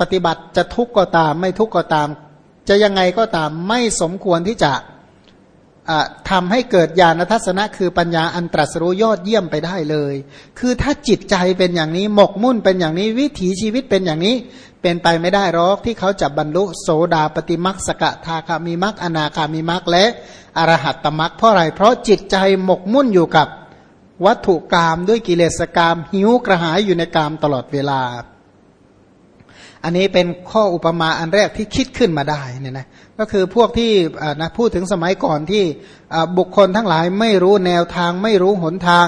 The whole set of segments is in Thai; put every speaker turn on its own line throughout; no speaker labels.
ปฏิบัติจะทุกข์ก็ตาม ไม่ทุกข์ก็ตาม จะยังไงก็ตามไม่สมควรที่จะทำให้เกิดญาณทัศนะคือปัญญาอันตรัสรู้ยอดเยี่ยมไปได้เลย คือถ้าจิตใจเป็นอย่างนี้หมกมุ่นเป็นอย่างนี้วิถีชีวิตเป็นอย่างนี้ เป็นไปไม่ได้หรอกที่เขาจะบรรลุโสดาปฏิมักสกทาคามีมักอนาคามีมักและอรหัตตมักเพราะอะไรเพราะจิตใจหมกมุ่นอยู่กับวัตถุกรรมด้วยกิเลสกรรมหิวกระหายอยู่ในกรรมตลอดเวลา อันนี้เป็นข้ออุปมาอันแรกที่คิดขึ้นมาได้เนี่ยนะก็คือพวกที่นะพูดถึงสมัยก่อนที่บุคคลทั้งหลายไม่รู้แนวทาง ไม่รู้หนทาง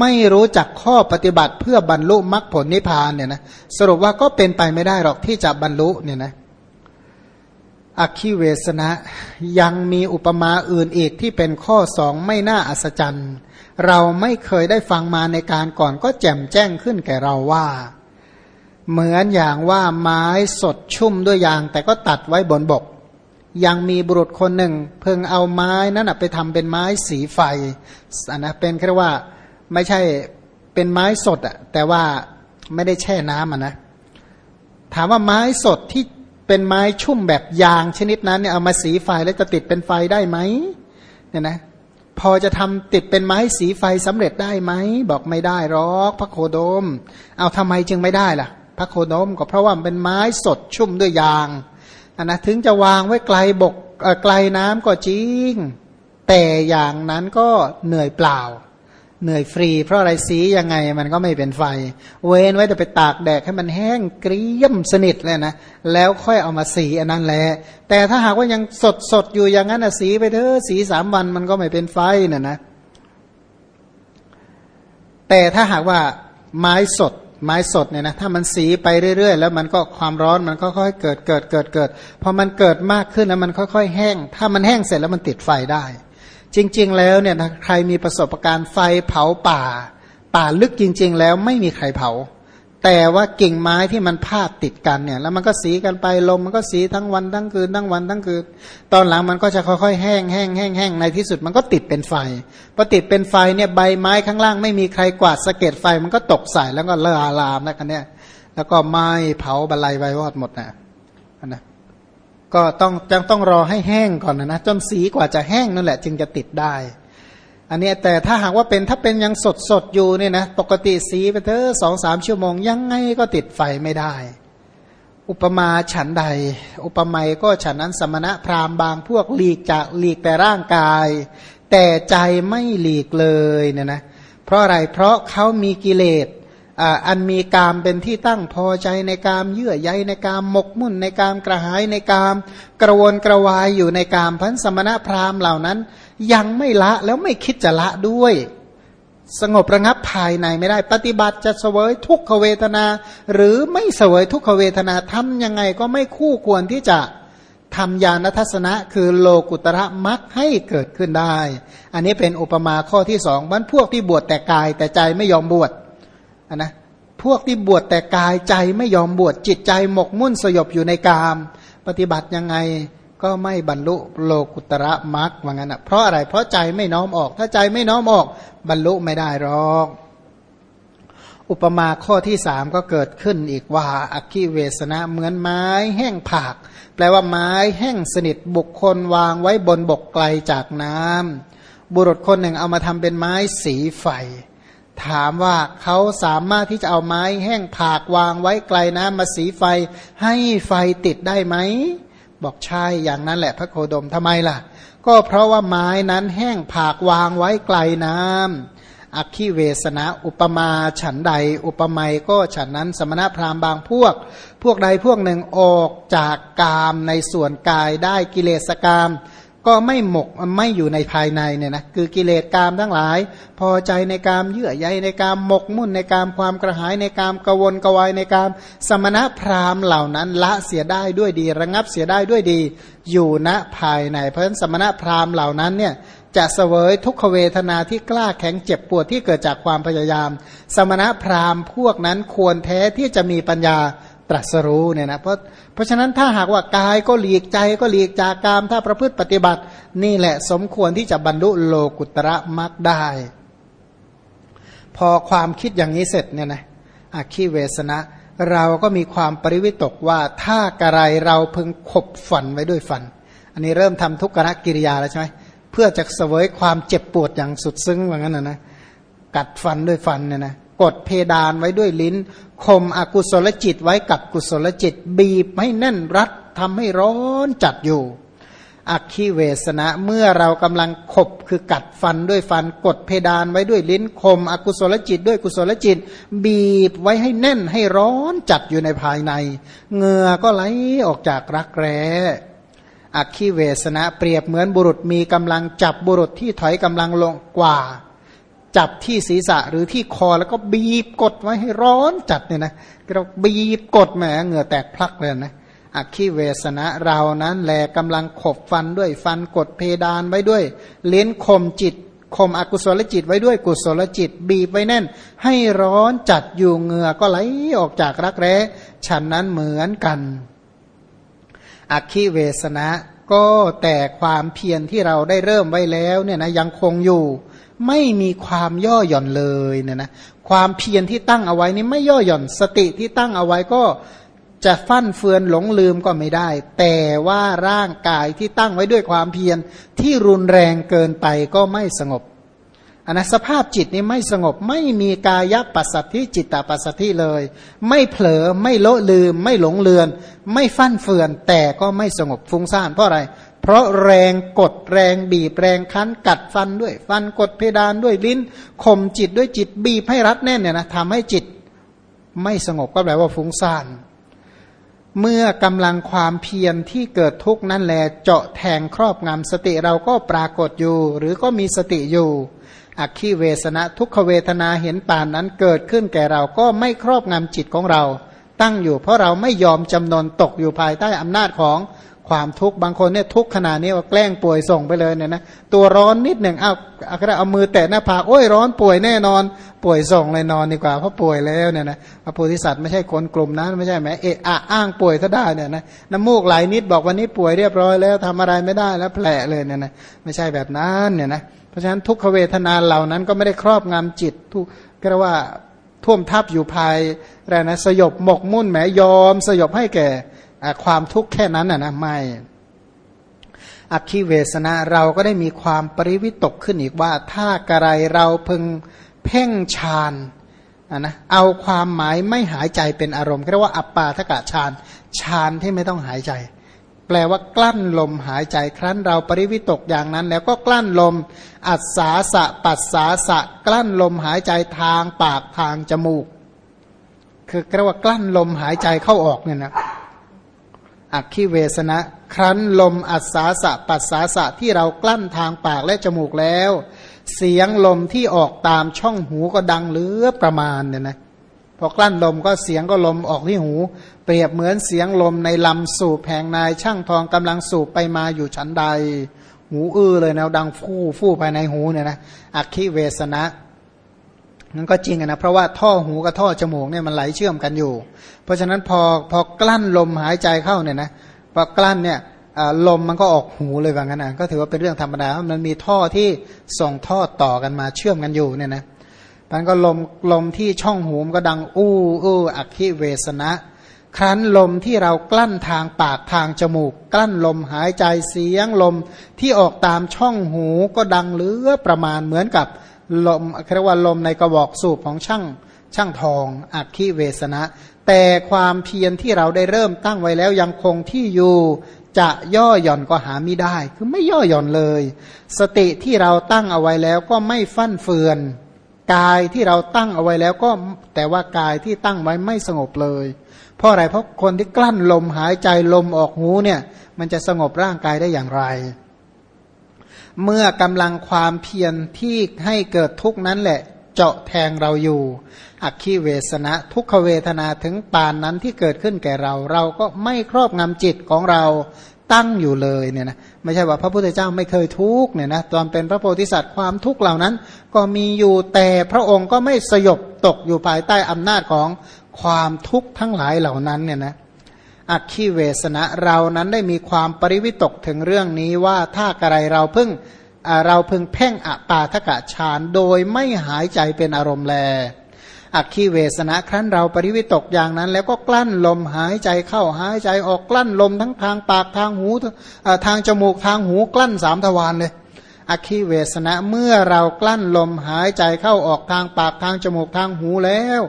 ไม่รู้จักข้อปฏิบัติเพื่อบรรลุมรรคผลนิพพานเนี่ยนะสรุปว่าก็เป็นไปไม่ได้หรอกที่จะบรรลุเนี่ยนะอคิเวสนะยังมีอุปมาอื่นอีกที่เป็นข้อสองไม่น่าอัศจรรย์ เราไม่เคยได้ฟังมาในการก่อนก็แจ่มแจ้งขึ้นแก่เราว่า เหมือนอย่างว่าไม้สดชุ่มด้วยยาง แต่ก็ตัดไว้บนบก ยังมีบุรุษคนหนึ่ง เพิ่งเอาไม้นั้นไปทำเป็นไม้สีไฟอันนะเป็นแค่ว่าไม่ใช่เป็นไม้สดอะแต่ว่าไม่ได้แช่น้ำอะนะถามว่าไม้สดที่เป็นไม้ชุ่มแบบยางชนิดนั้นเนี่ยเอามาสีไฟแล้วจะติดเป็นไฟได้ไหมเนี่ยนะพอจะทำติดเป็นไม้สีไฟสำเร็จได้ไหมบอกไม่ได้หรอกพระโคโดม เอาทำไมจึงไม่ได้ล่ะ พระโคนมก็เพราะว่าเป็นไม้สดชุ่มด้วยยางนนะถึงจะวางไว้ไกลบกไกลน้ำก็จริง แต่อย่างนั้นก็เหนื่อยเปล่า เหนื่อยฟรี เพราะอะไรสียังไงมันก็ไม่เป็นไฟ เว้นไว้แต่ไปตากแดดให้มันแห้งเกรียมสนิทเลยนะแล้วค่อยเอามาสีอันนั้นแหละแต่ถ้าหากว่ายังสดสดอยู่อย่างนั้นนะสีไปเถอะสีสามวันมันก็ไม่เป็นไฟน่ะนะแต่ถ้าหากว่าไม้สด ไม้สดเนี่ยนะถ้ามันสีไปเรื่อย ๆ แล้วมันก็ความร้อนมันก็ค่อยเกิดเกิดเกิดเกิดพอมันเกิดมากขึ้นแล้วมันค่อยๆแห้ง ถ้ามันแห้งเสร็จแล้วมันติดไฟได้ จริง ๆ แล้วเนี่ยใครมีประสบการณ์ไฟเผาป่า ป่าลึกจริง ๆ แล้วไม่มีใครเผา แต่ว่ากิ่งไม้ที่มันพาดติดกันเนี่ย แล้วมันก็สีกันไปลมมันก็สีทั้งวันทั้งคืนทั้งวันทั้งคืน ตอนหลังมันก็จะค่อยๆแห้งแห้งแห้งแห้งในที่สุดมันก็ติดเป็นไฟพอติดเป็นไฟเนี่ยใบไม้ข้างล่างไม่มีใครกวาดสะเก็ดไฟมันก็ตกใส่แล้วก็เลอะลามนะกันเนี่ยแล้วก็ไม้เผาบรรลัยไววอดหมดนะนะก็ต้องจังต้องรอให้แห้งก่อนนะนะจนสีกว่าจะแห้งนั่นแหละ จึงจะติดได้ อันนี้แต่ถ้าหากว่าเป็นถ้าเป็นยังสดสดอยู่เนี่ยนะปกติสีไปเถอะสองสามชั่วโมง ยังไงก็ติดไฟไม่ได้ อุปมาฉันใด อุปไมยก็ฉันนั้นสมณะพราหมณ์บางพวกหลีกจากหลีกแต่ร่างกาย แต่ใจไม่หลีกเลยเนี่ยนะเพราะอะไรเพราะเขามีกิเลส อันมีกามเป็นที่ตั้งพอใจในกามเยื่อใยในกามหมกมุ่นในกามกระหายในกามกระวนกระวายอยู่ในกามพันสมณะพราหมณ์เหล่านั้น ยังไม่ละแล้วไม่คิดจะละด้วย สงบระงับภายในไม่ได้ปฏิบัติจะเสวยทุกขเวทนา หรือไม่เสวยทุกขเวทนาทำยังไงก็ไม่คู่ควรที่จะทำญาณทัศนะคือโลกุตระมักให้เกิดขึ้นได้ อันนี้เป็นอุปมาข้อที่สองมันพวกที่บวชแต่กายแต่ใจไม่ยอมบวช นนะพวกที่บวชแต่กายใจไม่ยอมบวชจิตใจหมกมุ่นสยบอยู่ในกาม ปฏิบัติยังไงก็ไม่บรรลุโลกุตระมรรคว่างั้นอะเพราะอะไรเพราะใจไม่น้อมออก ถ้าใจไม่น้อมออก บรรลุไม่ได้หรอก อุปมาข้อที่สามก็เกิดขึ้นอีกว่าอักขิเวสนะเหมือนไม้แห้งผาก แปลว่าไม้แห้งสนิทบุคคลวางไว้บนบกไกลจากน้ำบุรุษคนหนึ่งเอามาทำเป็นไม้สีไฟ ถามว่าเขาสามารถที่จะเอาไม้แห้งผากวางไว้ไกลน้ำมาสีไฟ ให้ไฟติดได้ไหม บอกใช่อย่างนั้นแหละพระโคดมทำไมล่ะ ก็เพราะว่าไม้นั้นแห้งผากวางไว้ไกลน้ำอักขิเวสนะอุปมาฉันใด อุปไมยก็ฉันนั้นสมณพราหมณ์บางพวก พวกใดพวกหนึ่งออกจากกามในส่วนกายได้กิเลสกาม ก็ไม่หมกไม่อยู่ในภายในเนี่ยนะคือกิเลสกามทั้งหลาย พอใจในกามเยื่อใยในกามหมกมุ่นในกามความกระหายในกามกวนกวายในกาม สมณะพราหมณ์เหล่านั้นละเสียได้ด้วยดี ระงับเสียได้ด้วยดี อยู่ณภายใน เพราะฉะนั้นสมณะพราหมณ์เหล่านั้นเนี่ยจะเสวยทุกขเวทนาที่กล้าแข็งเจ็บปวดที่เกิดจากความพยายาม สมณะพราหมณ์พวกนั้นควรแท้ที่จะมีปัญญา ตรัสรู้เนี่ยนะเพราะเพราะฉะนั้นถ้าหากว่ากายก็หลีกใจก็หลีกจากกามถ้าประพฤติปฏิบัติ นี่แหละสมควรที่จะบรรลุโลกุตระมรรคได้ พอความคิดอย่างนี้เสร็จเนี่ยนะอาคีเวสนะ เราก็มีความปริวิตกว่าถ้ากระไรเราพึงขบฝันไว้ด้วยฟัน อันนี้เริ่มทำทุกขกิริยาแล้วใช่ไหมเพื่อจะเสวยความเจ็บปวดอย่างสุดซึ้งว่างั้นนะนะกัดฟันด้วยฟันเนี่ยนะ กดเพดานไว้ด้วยลิ้นคมอกุศลจิตไว้กับกุศลจิต บีบให้แน่นรัดทำให้ร้อนจัดอยู่อักขีเวสนะเมื่อเรากำลังขบคือกัดฟันด้วยฟันกดเพดานไว้ด้วยลิ้นคมอกุศลจิตด้วยกุศลจิต บีบไว้ให้แน่นให้ร้อนจัดอยู่ในภายในเหงื่อก็ไหลออกจากรักแร้อักขีเวสนะเปรียบเหมือนบุรุษมีกำลังจับบุรุษที่ถอยกำลังลงกว่า จับที่ศีรษะหรือที่คอแล้วก็บีบกดไว้ให้ร้อนจัดเนี่ยนะเราบีบกดแหมเหงื่อแตกพลักเลยนะอักขีเวสนะเรานั้นแลกำลังขบฟันด้วยฟันกดเพดานไว้ด้วย เล้นคมจิตคมอกุศลจิตไว้ด้วยกุศลจิต บีบไว้แน่น ให้ร้อนจัดอยู่เหงื่อก็ไหลออกจากรักแร้ฉันนั้นเหมือนกัน อักขีเวสนะก็แต่ความเพียรที่เราได้เริ่มไว้แล้วเนี่ยนะยังคงอยู่ ไม่มีความย่อหย่อนเลยเนี่ยนะความเพียรที่ตั้งเอาไว้นี่ไม่ย่อหย่อนสติที่ตั้งเอาไว้ก็จะฟั่นเฟือนหลงลืมก็ไม่ได้ แต่ว่าร่างกายที่ตั้งไว้ด้วยความเพียรที่รุนแรงเกินไปก็ไม่สงบอันนะสภาพจิตนี้ไม่สงบไม่มีกายปัสสัทธิจิตตปัสสัทธิเลย ไม่เผลอไม่โลลืม ไม่หลงเลือน ไม่ฟั่นเฟือนแต่ก็ไม่สงบฟุ้งซ่านเพราะอะไร เพราะแรงกดแรงบีบแรงคั้นกัดฟันด้วย ฟันกดเพดานด้วยลิ้นข่มจิตด้วยจิตบีบให้รัดแน่นเนี่ยนะทำให้จิตไม่สงบก็แปลว่าฟุ้งซ่านเมื่อกำลังความเพียรที่เกิดทุกข์นั่นแหละเจาะแทงครอบงำสติเราก็ปรากฏอยู่ หรือก็มีสติอยู่ อักขีเวสนะทุกขเวทนาเห็นป่านนั้นเกิดขึ้นแก่เราก็ไม่ครอบงำจิตของเรา ตั้งอยู่เพราะเราไม่ยอมจำนนตกอยู่ภายใต้อำนาจของ ความทุกข์บางคนเนี่ยทุกข์ขนาดนี้ว่าแกล้งป่วยส่งไปเลยเนี่ยนะตัวร้อนนิดหนึ่งเอาเอาเอามือแตะหน้าผากโอ้ยร้อนป่วยแน่นอน ป่วยส่งเลยนอนดีกว่าเพราะป่วยแล้วเนี่ยนะพระโพธิสัตว์ไม่ใช่คนกลุ่มนั้นไม่ใช่ไหมเอะอะอ้างป่วยซะได้เนี่ยนะน้ำมูกไหลนิดบอกวันนี้ป่วยเรียบร้อยแล้วทำอะไรไม่ได้แล้วแผลเลยเนี่ยนะไม่ใช่แบบนั้นเนี่ยนะเพราะฉะนั้นทุกขเวทนาเหล่านั้นก็ไม่ได้ครอบงำจิตทุกก็เรียกว่าท่วมทับอยู่ภายแรนะสยบหมกมุ่นแหมยอมสยบให้แก่ ความทุกข์แค่นั้นนะนะไม่อคิเวสนะเราก็ได้มีความปริวิตกขึ้นอีกว่า ถ้ากระไรเราพึงเพ่งฌานนะเอาความหมายไม่หายใจเป็นอารมณ์เรียกว่าอัปปาทกะฌานฌานที่ไม่ต้องหายใจ แปลว่ากลั้นลมหายใจครั้นเราปริวิตกอย่างนั้น แล้วก็กลั้นลม อัศสาสะปัสสาสะ กลั้นลมหายใจทางปากทางจมูก คือเรียกว่ากลั้นลมหายใจเข้าออกเนี่ยนะ อักขิเวสนะ ครั้นลมอัศาสะปัสสาสะที่เรากลั้นทางปากและจมูกแล้ว เสียงลมที่ออกตามช่องหูก็ดังเหลือประมาณเนี่ยนะพอกลั้นลมก็เสียงก็ลมออกที่หู เปรียบเหมือนเสียงลมในลำสูบแผงนายช่างทองกำลังสูบไปมาอยู่ชั้นใด หูอื้อเลยแนวดังฟู่ฟู่ภายในหูเนี่ยนะอักขิเวสนะ นั่นก็จริงนะเพราะว่าท่อหูกับท่อจมูกเนี่ยมันไหลเชื่อมกันอยู่ เพราะฉะนั้นพอพอกลั้นลมหายใจเข้าเนี่ยนะพอกลั้นเนี่ยลมมันก็ออกหูเลยว่างั้นนะก็ถือว่าเป็นเรื่องธรรมดามันมีท่อที่ส่งท่อต่อกันมาเชื่อมกันอยู่เนี่ยนะมันก็ลมลมที่ช่องหูมันก็ดังอู้อู้อักขิเวสนะ ครั้นลมที่เรากลั้นทางปากทางจมูก กลั้นลมหายใจเสียงลมที่ออกตามช่องหูก็ดังเลือประมาณเหมือนกับ ลมเรียกว่าลมในกระบอกสูบของช่างช่างทองอักขิเวสนะ แต่ความเพียรที่เราได้เริ่มตั้งไว้แล้วยังคงที่อยู่จะย่อหย่อนก็หาไม่ได้ คือไม่ย่อหย่อนเลย สติที่เราตั้งเอาไว้แล้วก็ไม่ฟั่นเฟือนกายที่เราตั้งเอาไว้แล้วก็แต่ว่ากายที่ตั้งไว้ไม่สงบเลย เพราะอะไรเพราะคนที่กลั้นลมหายใจลมออกหูเนี่ย มันจะสงบร่างกายได้อย่างไร เมื่อกำลังความเพียรที่ให้เกิดทุกนั้นแหละ เจาะแทงเราอยู่ อักขีเวสนะ ทุกขเวทนาถึงปานนั้นที่เกิดขึ้นแก่เรา เราก็ไม่ครอบงำจิตของเราตั้งอยู่เลยเนี่ยนะไม่ใช่ว่าพระพุทธเจ้าไม่เคยทุกเนี่ยนะตอนเป็นพระโพธิสัตว์ความทุกข์เหล่านั้น ก็มีอยู่แต่พระองค์ก็ไม่สยบตกอยู่ภายใต้อำนาจของความทุกข์ทั้งหลายเหล่านั้นเนี่ยนะ อักขีเวสนะเรานั้นได้มีความปริวิตกถึงเรื่องนี้ว่าถ้ากระไรเราเพิ่งเราพึงเพ่งอปาทกะฌานโดยไม่หายใจเป็นอารมณ์แล อักขีเวสนะครั้นเราปริวิตกอย่างนั้น แล้วก็กลั้นลมหายใจเข้าหายใจออกกลั้นลมทั้งทางปากทางหูทางจมูกทางหูกลั้นสามทวารเลย อคิเวสนะเมื่อเรากลั้นลมหายใจเข้าออกทางปากทางจมูกทางหูแล้ว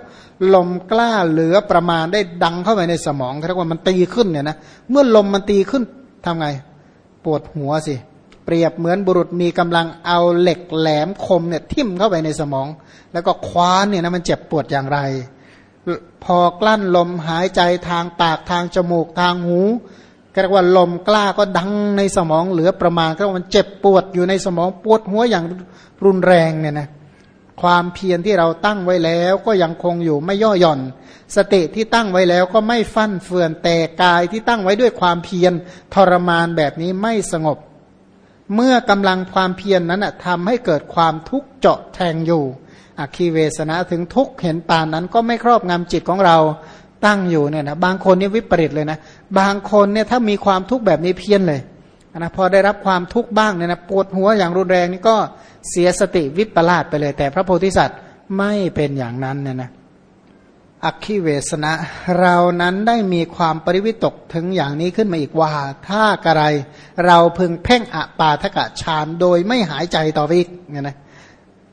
ลมกล้าเหลือประมาณได้ดังเข้าไปในสมองเรียกว่ามันตีขึ้นเนี่ยนะเมื่อลมมันตีขึ้นทำไง ปวดหัวสิ เปรียบเหมือนบุรุษมีกำลังเอาเหล็กแหลมคมเนี่ยทิ่มเข้าไปในสมอง แล้วก็คว้านเนี่ยนะมันเจ็บปวดอย่างไร พอกลั้นลมหายใจทางปากทางจมูกทางหู เรียกว่าลมกล้าก็ดังในสมองเหลือประมาณก็มันเจ็บปวดอยู่ในสมองปวดหัวอย่างรุนแรงเนี่ยนะความเพียรที่เราตั้งไว้แล้วก็ยังคงอยู่ไม่ย่อหย่อน สติที่ตั้งไว้แล้วก็ไม่ฟั่นเฟือนแต่กายที่ตั้งไว้ด้วยความเพียรทรมานแบบนี้ไม่สงบ เมื่อกำลังความเพียรนนั้นทำให้เกิดความทุกข์เจาะแทงอยู่อคีเวสนะถึงทุกเห็นปานนั้นก็ไม่ครอบงำจิตของเรา ตั้งอยู่เนี่ยนะบางคนนี่วิปริตเลยนะ บางคนเนี่ยถ้ามีความทุกข์แบบนี้เพี้ยนเลยนะพอได้รับความทุกข์บ้างเนี่ยนะปวดหัวอย่างรุนแรงนี่ก็เสียสติวิปลาสไปเลย แต่พระโพธิสัตว์ไม่เป็นอย่างนั้นเนี่ยนะอักขิเวสนะเรานั้นได้มีความปริวิตกถึงอย่างนี้ขึ้นมาอีกว่า ถ้ากระไร เราพึงเพ่งอปาทกะฌานโดยไม่หายใจต่อไปอีกเนี่ยนะ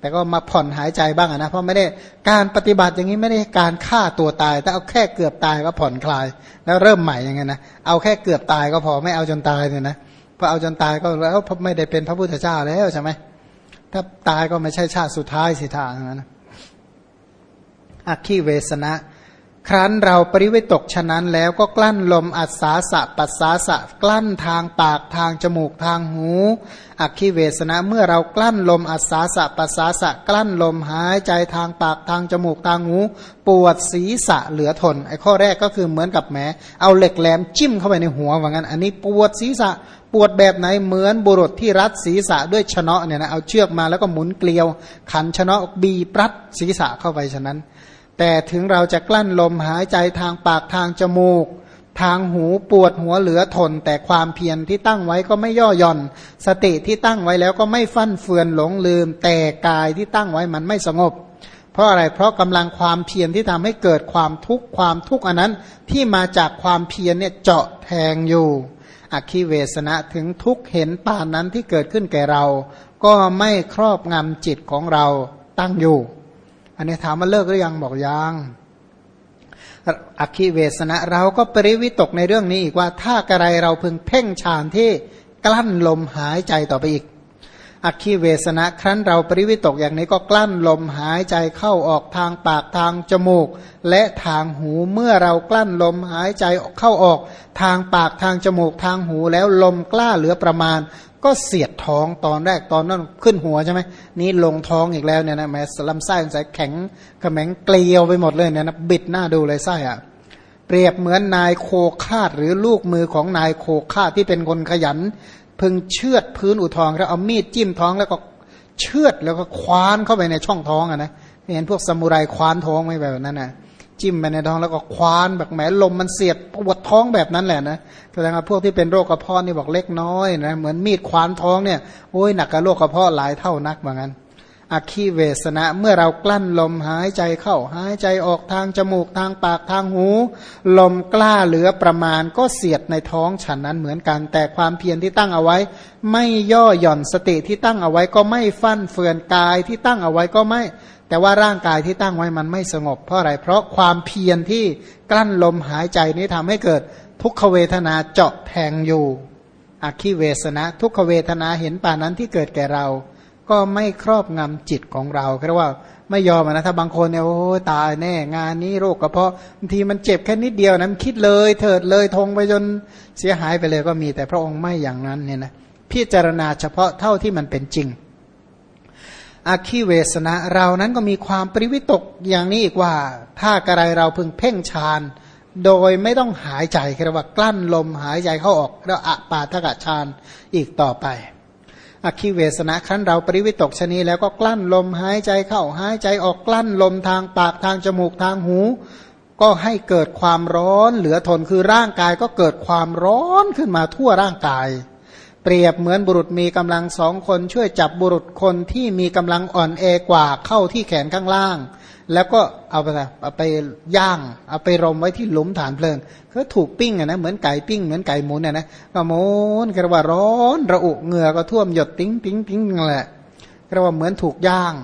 แต่ก็มาผ่อนหายใจบ้างนะ เพราะไม่ได้การปฏิบัติอย่างนี้ไม่ได้การฆ่าตัวตาย แต่เอาแค่เกือบตายก็ผ่อนคลาย แล้วเริ่มใหม่อย่างเงี้ยนะเอาแค่เกือบตายก็พอไม่เอาจนตายเนี่ยนะพอเอาจนตายก็แล้วไม่ได้เป็นพระพุทธเจ้าแล้วใช่ไหมถ้าตายก็ไม่ใช่ชาติสุดท้ายสิทางนั้นอักขีเวสนะ ครั้นเราปริเวตกฉะนั้นแล้วก็กลั้นลมอัศาสะปัสสาสะกลั้นทางปากทางจมูกทางหู อักขิเวสนะเมื่อเรากลั้นลมอัศาสะปัสสาสะกลั้นลมหายใจทางปากทางจมูกทางหู ปวดศีรษะเหลือทนไอ้ข้อแรกก็คือเหมือนกับแหมเอาเหล็กแหลมจิ้มเข้าไปในหัวว่างั้น อันนี้ปวดศีรษะปวดแบบไหนเหมือนบุรุษที่รัดศีรษะด้วยชนะเนี่ยนะเอาเชือกมาแล้วก็หมุนเกลียว ขันชนะบีปรัดศีรษะเข้าไปฉะนั้น แต่ถึงเราจะกลั้นลมหายใจทางปากทางจมูก ทางหูปวดหัวเหลือทน แต่ความเพียรที่ตั้งไว้ก็ไม่ย่อหย่อน สติที่ตั้งไว้แล้วก็ไม่ฟั่นเฟือนหลงลืม แต่กายที่ตั้งไว้มันไม่สงบ เพราะอะไรเพราะกำลังความเพียรที่ทำให้เกิดความทุกข์ความทุกข์อันนั้น ที่มาจากความเพียรเนี่ยเจาะแทงอยู่อคิเวสนะถึงทุกเห็นป่านนั้นที่เกิดขึ้นแก่เรา ก็ไม่ครอบงำจิตของเราตั้งอยู่ อันนี้ถามมาเลิกหรือยังบอกยังอคิเวสนะเราก็ปริวิตกในเรื่องนี้อีกว่าถ้ากระไรเราพึงเพ่งฌานที่กลั้นลมหายใจต่อไปอีกอคิเวสนะครั้นเราปริวิตกอย่างนี้ก็กลั้นลมหายใจเข้าออกทางปากทางจมูก และทางหูเมื่อเรากลั้นลมหายใจเข้าออก ทางปากทางจมูกทางหูแล้วลมกล้าเหลือประมาณ ก็เสียดท้องตอนแรกตอนนั้นขึ้นหัวใช่ไหมนี่ลงท้องอีกแล้วเนี่ยนะแม้ลำไส้สายแข็งกระแมงเกลียวไปหมดเลยเนี่ยนะบิดหน้าดูเลยไส้อะเปรียบเหมือนนายโคคาดหรือลูกมือของนายโคคาดที่เป็นคนขยัน พึงเชือดพื้นอุทองแล้วเอามีดจิ้มท้องแล้วก็เชือดแล้วก็คว้านเข้าไปในช่องท้องอะนะเห็นพวกสมุไรคว้านท้องไม่แบบนั้นนะ จิ้มไปในท้องแล้วก็คว้านแบบแหมลมมันเสียดปวดท้องแบบนั้นแหละนะแสดงว่าพวกที่เป็นโรคกระเพาะนี่บอกเล็กน้อยนะเหมือนมีดคว้านท้องเนี่ยโอ้ยหนักกับโรคกระเพาะหลายเท่านักเหมือนกัน อคีเวสนะ เมื่อเรากลั้นลมหายใจเข้าหายใจออกทางจมูกทางปากทางหู ลมกล้าเหลือประมาณก็เสียดในท้องฉันนั้นเหมือนกัน แต่ความเพียรที่ตั้งเอาไว้ ไม่ย่อหย่อนสติที่ตั้งเอาไว้ก็ไม่ฟั่นเฟือนกายที่ตั้งเอาไว้ก็ไม่ แต่ว่าร่างกายที่ตั้งไว้มันไม่สงบ เพราะอะไรเพราะความเพียรที่กลั้นลมหายใจนี้ทำให้เกิดทุกขเวทนาเจาะแทงอยู่อคีเวสนะ ทุกขเวทนาเห็นป่านั้นที่เกิดแก่เรา ก็ไม่ครอบงำจิตของเราเรียกว่าไม่ยอมนะถ้าบางคนเนี่ยโอ้ตายแน่งานนี้โรคกระเพาะบางทีมันเจ็บแค่นิดเดียวนะคิดเลย เถิดเลยทงไปจนเสียหายไปเลยก็มีแต่พระองค์ไม่อย่างนั้นเนี่ยนะพิจารณาเฉพาะเท่าที่มันเป็นจริงอาคีเวสนะเรานั้นก็มีความปริวิตกอย่างนี้อีกว่า ถ้ากระไรเราพึงเพ่งฌานโดยไม่ต้องหายใจคือว่ากลั้นลมหายใจเข้าออกแล้วอะปาทกะฌานอีกต่อไป อคีเวสนะครั้นเราปริวิตกชนีแล้วก็กลั้นลมหายใจเข้าหายใจออกกลั้นลมทางปากทางจมูกทางหู ก็ให้เกิดความร้อนเหลือทนคือร่างกายก็เกิดความร้อนขึ้นมาทั่วร่างกาย เปรียบเหมือนบุรุษมีกำลังสองคนช่วยจับบุรุษคนที่มีกำลังอ่อนแอกว่าเข้าที่แขนข้างล่าง แล้วก็เอาไปเอาไปย่าง เอาไปรมไว้ที่หลุมถ่านเพลิงก็ถูกปิ้งอะนะเหมือนไก่ปิ้งเหมือนไก่หมุนอะนะก็หมุนกะว่าร้อนระอุเหงื่อก็ท่วมหยดติ้งติ้งติ้งนั่นแหละกะว่าเหมือนถูกย่าง